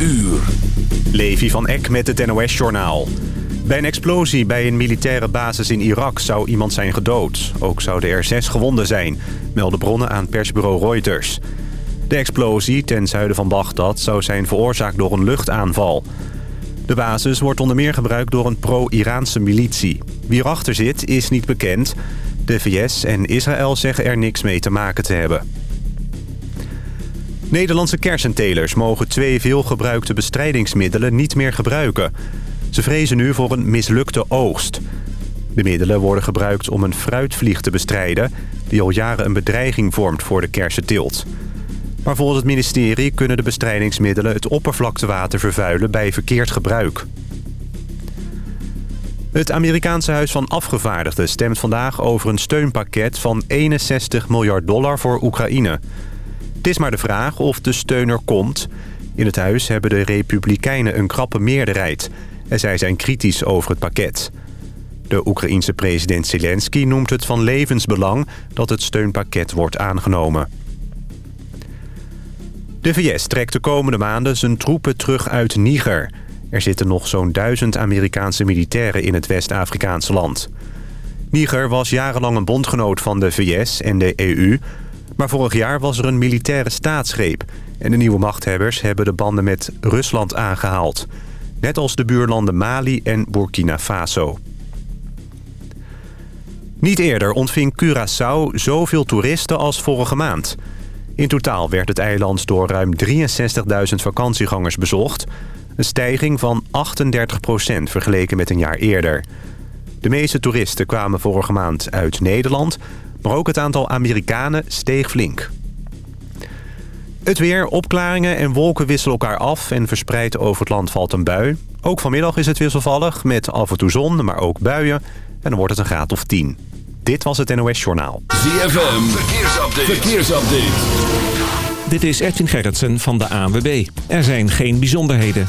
uur. Levi van Eck met het NOS-journaal. Bij een explosie bij een militaire basis in Irak zou iemand zijn gedood. Ook zouden er zes gewonden zijn, melden bronnen aan persbureau Reuters. De explosie ten zuiden van Bagdad zou zijn veroorzaakt door een luchtaanval. De basis wordt onder meer gebruikt door een pro-Iraanse militie. Wie erachter zit is niet bekend. De VS en Israël zeggen er niks mee te maken te hebben. Nederlandse kersentelers mogen twee veelgebruikte bestrijdingsmiddelen niet meer gebruiken. Ze vrezen nu voor een mislukte oogst. De middelen worden gebruikt om een fruitvlieg te bestrijden... die al jaren een bedreiging vormt voor de kersenteelt. Maar volgens het ministerie kunnen de bestrijdingsmiddelen... het oppervlaktewater vervuilen bij verkeerd gebruik. Het Amerikaanse Huis van Afgevaardigden stemt vandaag over een steunpakket van 61 miljard dollar voor Oekraïne. Het is maar de vraag of de steun er komt. In het huis hebben de Republikeinen een krappe meerderheid en zij zijn kritisch over het pakket. De Oekraïense president Zelensky noemt het van levensbelang dat het steunpakket wordt aangenomen. De VS trekt de komende maanden zijn troepen terug uit Niger. Er zitten nog zo'n duizend Amerikaanse militairen in het West-Afrikaanse land. Niger was jarenlang een bondgenoot van de VS en de EU... maar vorig jaar was er een militaire staatsgreep... en de nieuwe machthebbers hebben de banden met Rusland aangehaald... net als de buurlanden Mali en Burkina Faso. Niet eerder ontving Curaçao zoveel toeristen als vorige maand... In totaal werd het eiland door ruim 63.000 vakantiegangers bezocht. Een stijging van 38% vergeleken met een jaar eerder. De meeste toeristen kwamen vorige maand uit Nederland... maar ook het aantal Amerikanen steeg flink. Het weer, opklaringen en wolken wisselen elkaar af... en verspreid over het land valt een bui. Ook vanmiddag is het wisselvallig met af en toe zon, maar ook buien. En dan wordt het een graad of 10. Dit was het NOS Journaal. ZFM, verkeersupdate. verkeersupdate. Dit is Edwin Gerritsen van de ANWB. Er zijn geen bijzonderheden.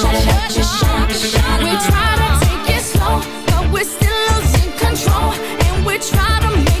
We try to take it slow, but we're still losing control, and we try to make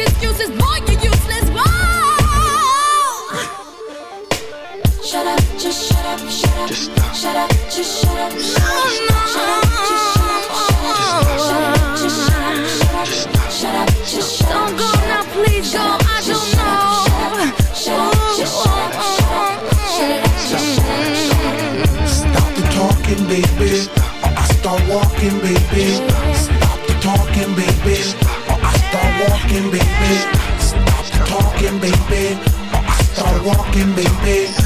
excuses, boy, you useless, whoa! Shut up, just shut up, shut up, just stop. shut up, just shut up, shut up, no, no. shut up, just shut up, shut up, just shut up, shut up, shut up, just shut up, Don't go now, please go, I don't know. Shut up, just shut up, shut up, shut up, Stop the talking, baby. I start walking, baby. Stop the talking, baby. Walking, baby. Stop talking, baby. Start walking, baby.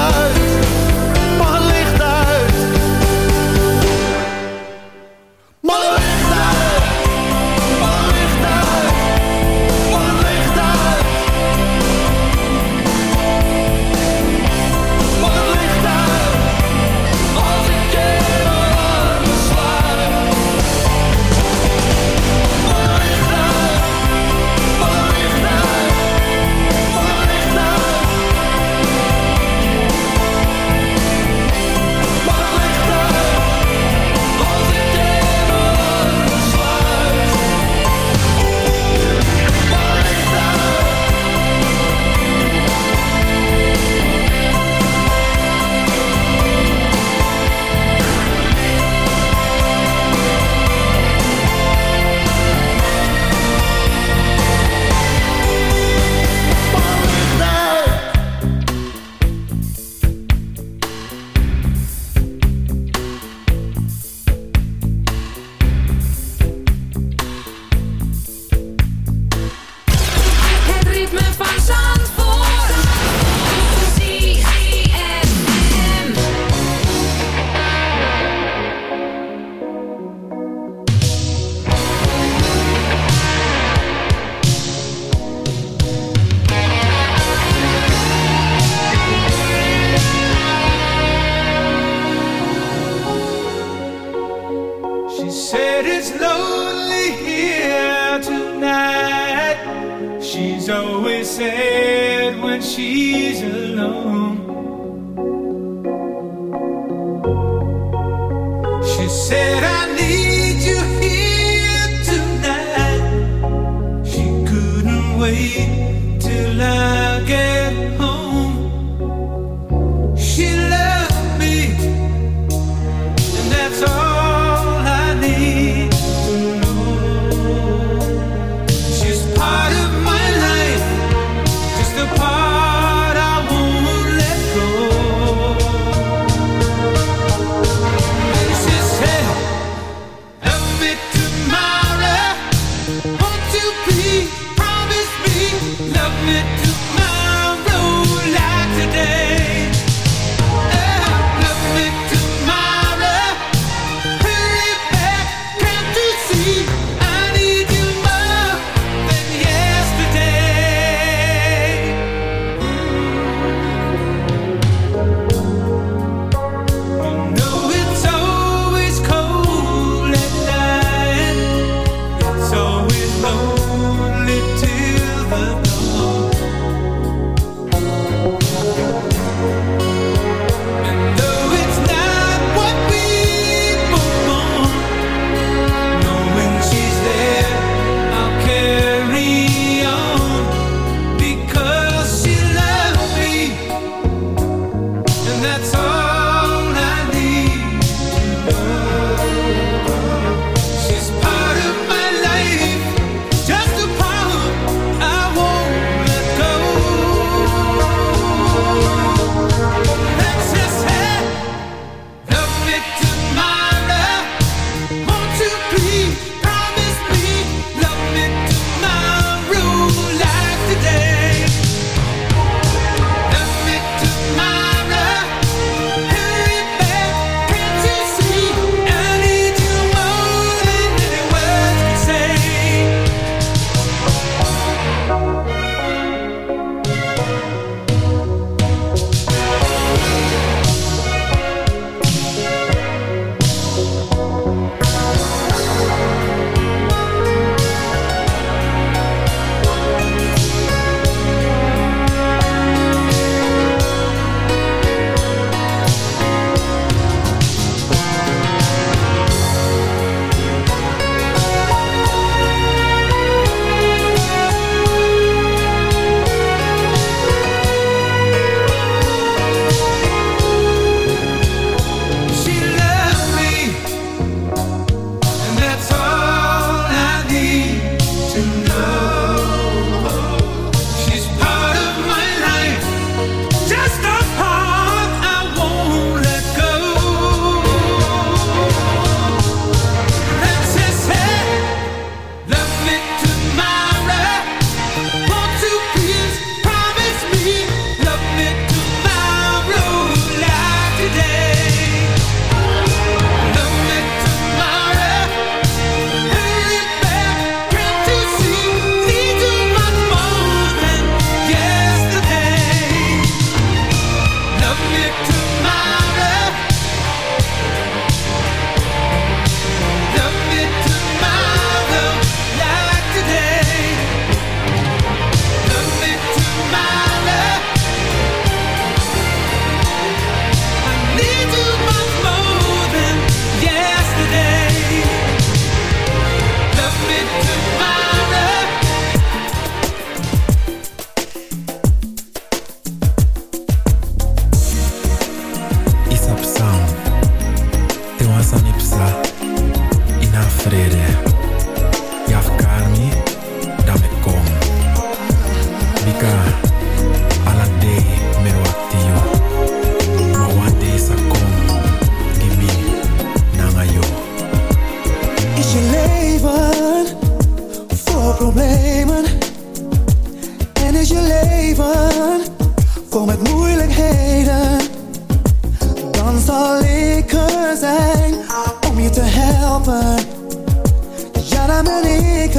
ben ik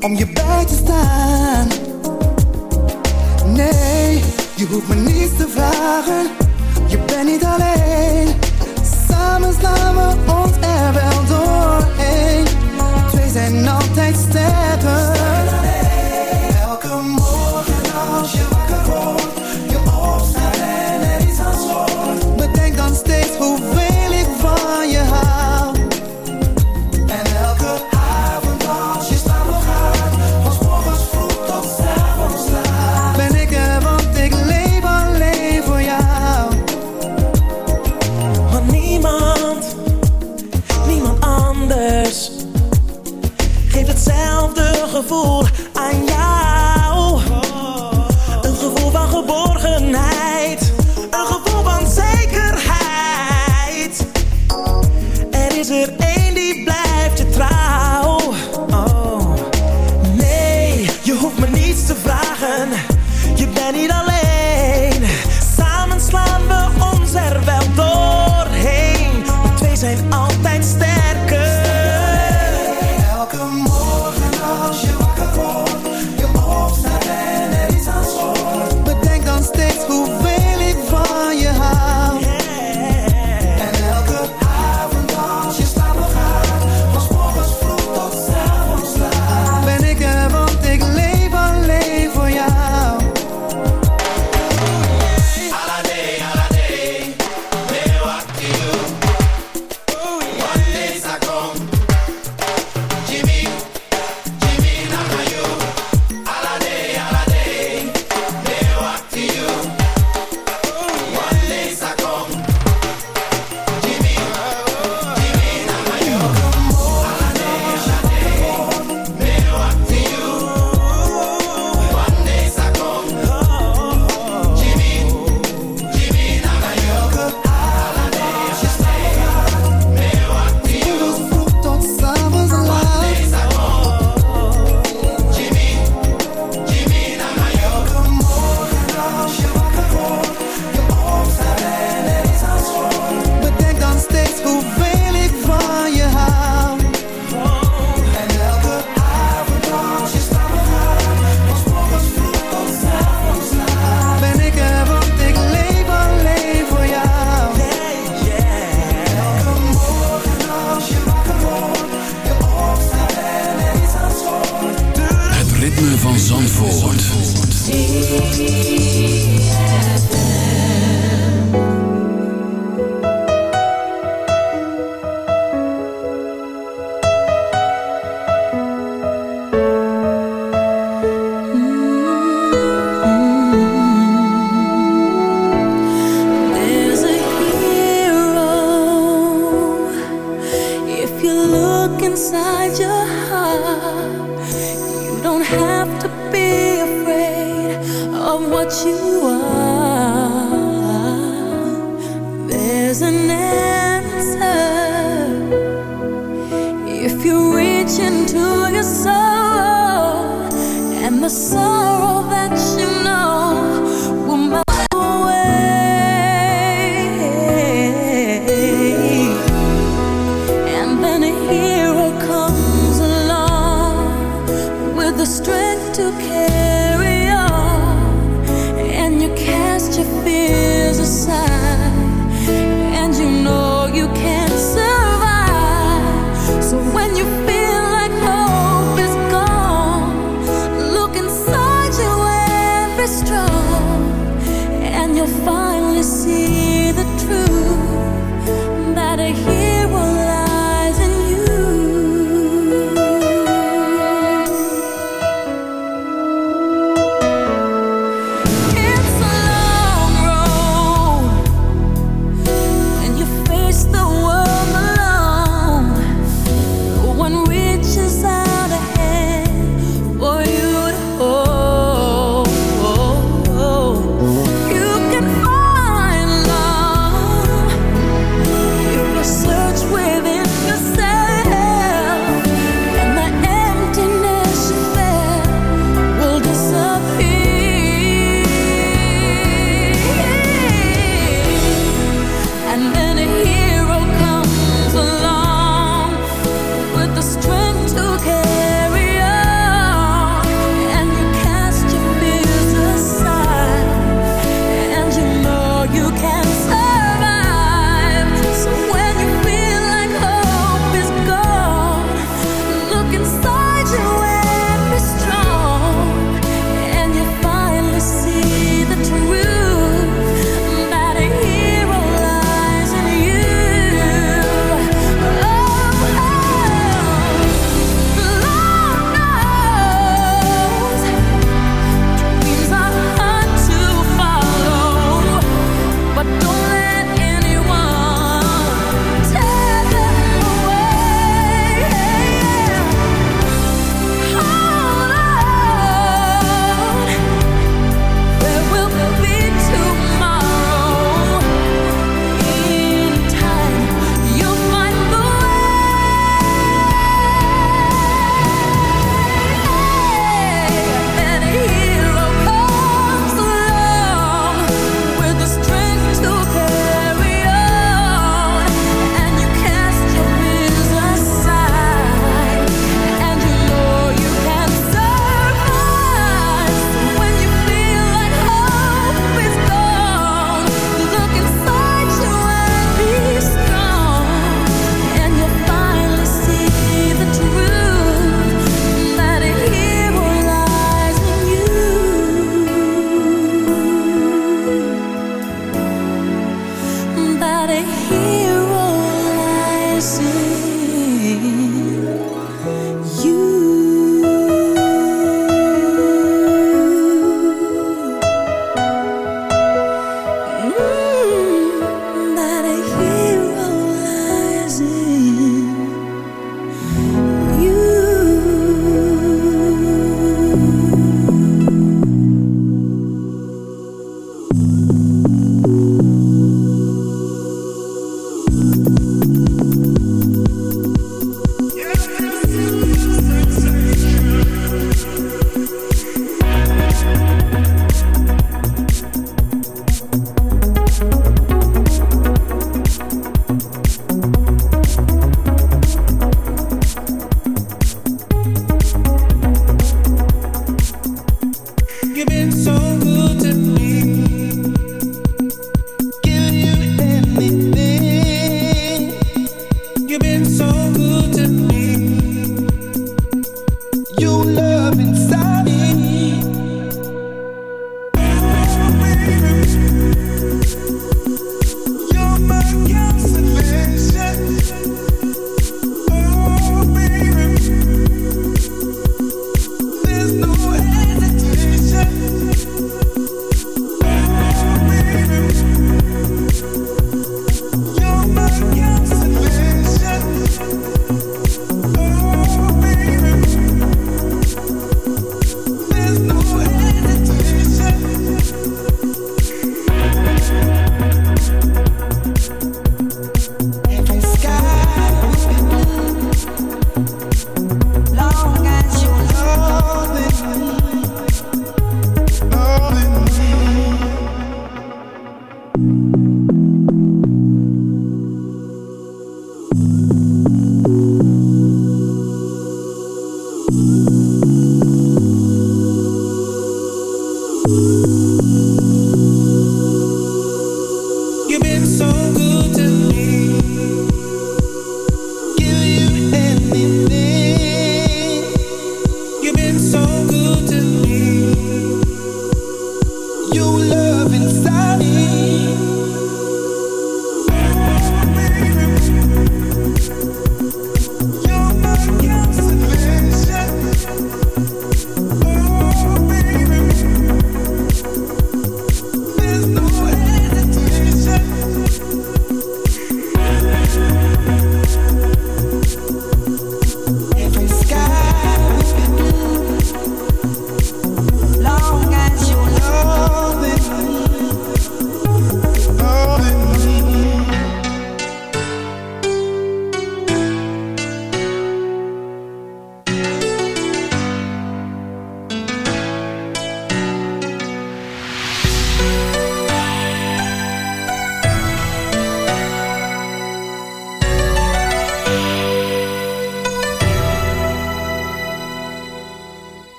om je bij te staan. Nee, je hoeft me niets te vragen, je bent niet alleen. Samen slaan we ons er wel doorheen. Twee zijn altijd sterker.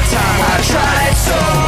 time. I tried so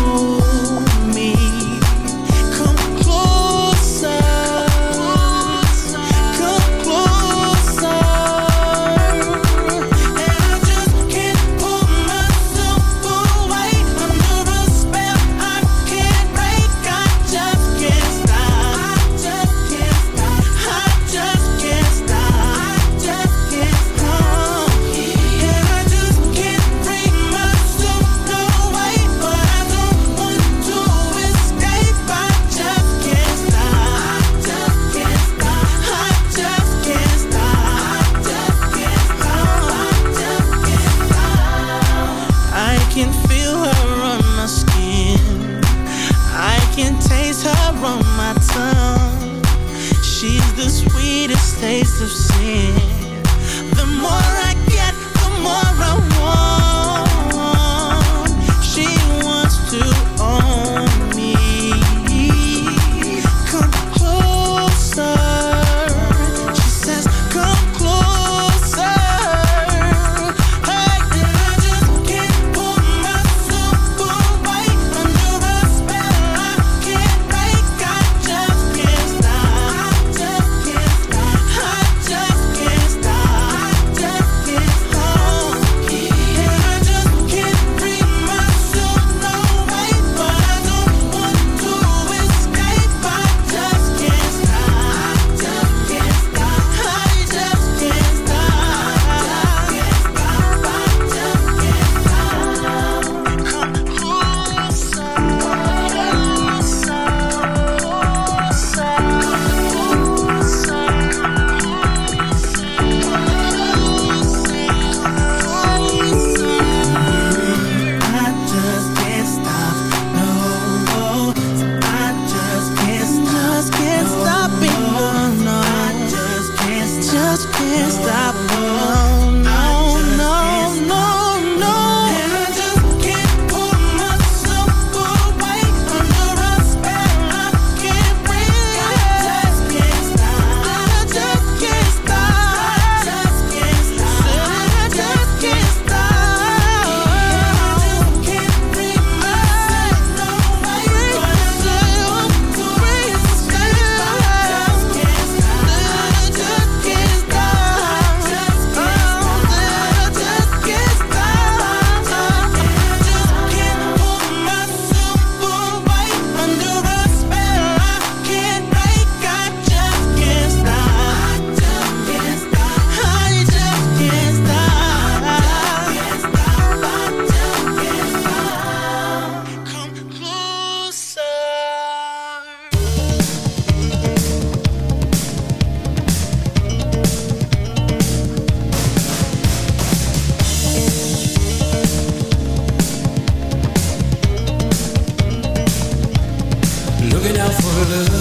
looking out for love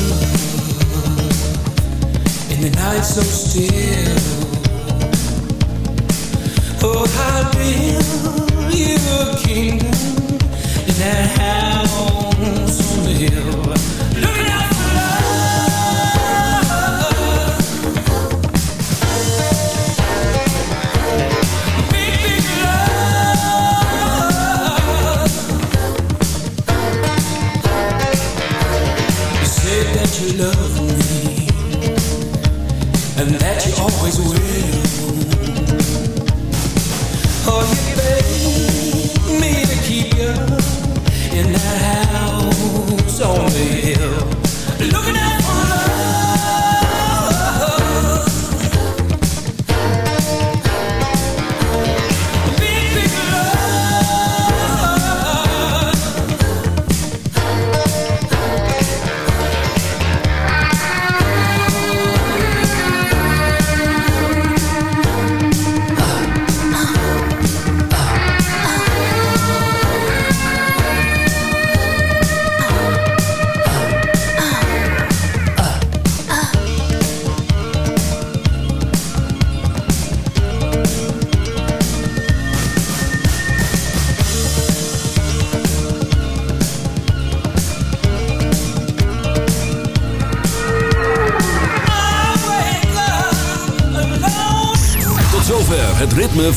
in the night so still. Oh, I build you a kingdom in that house on the hill.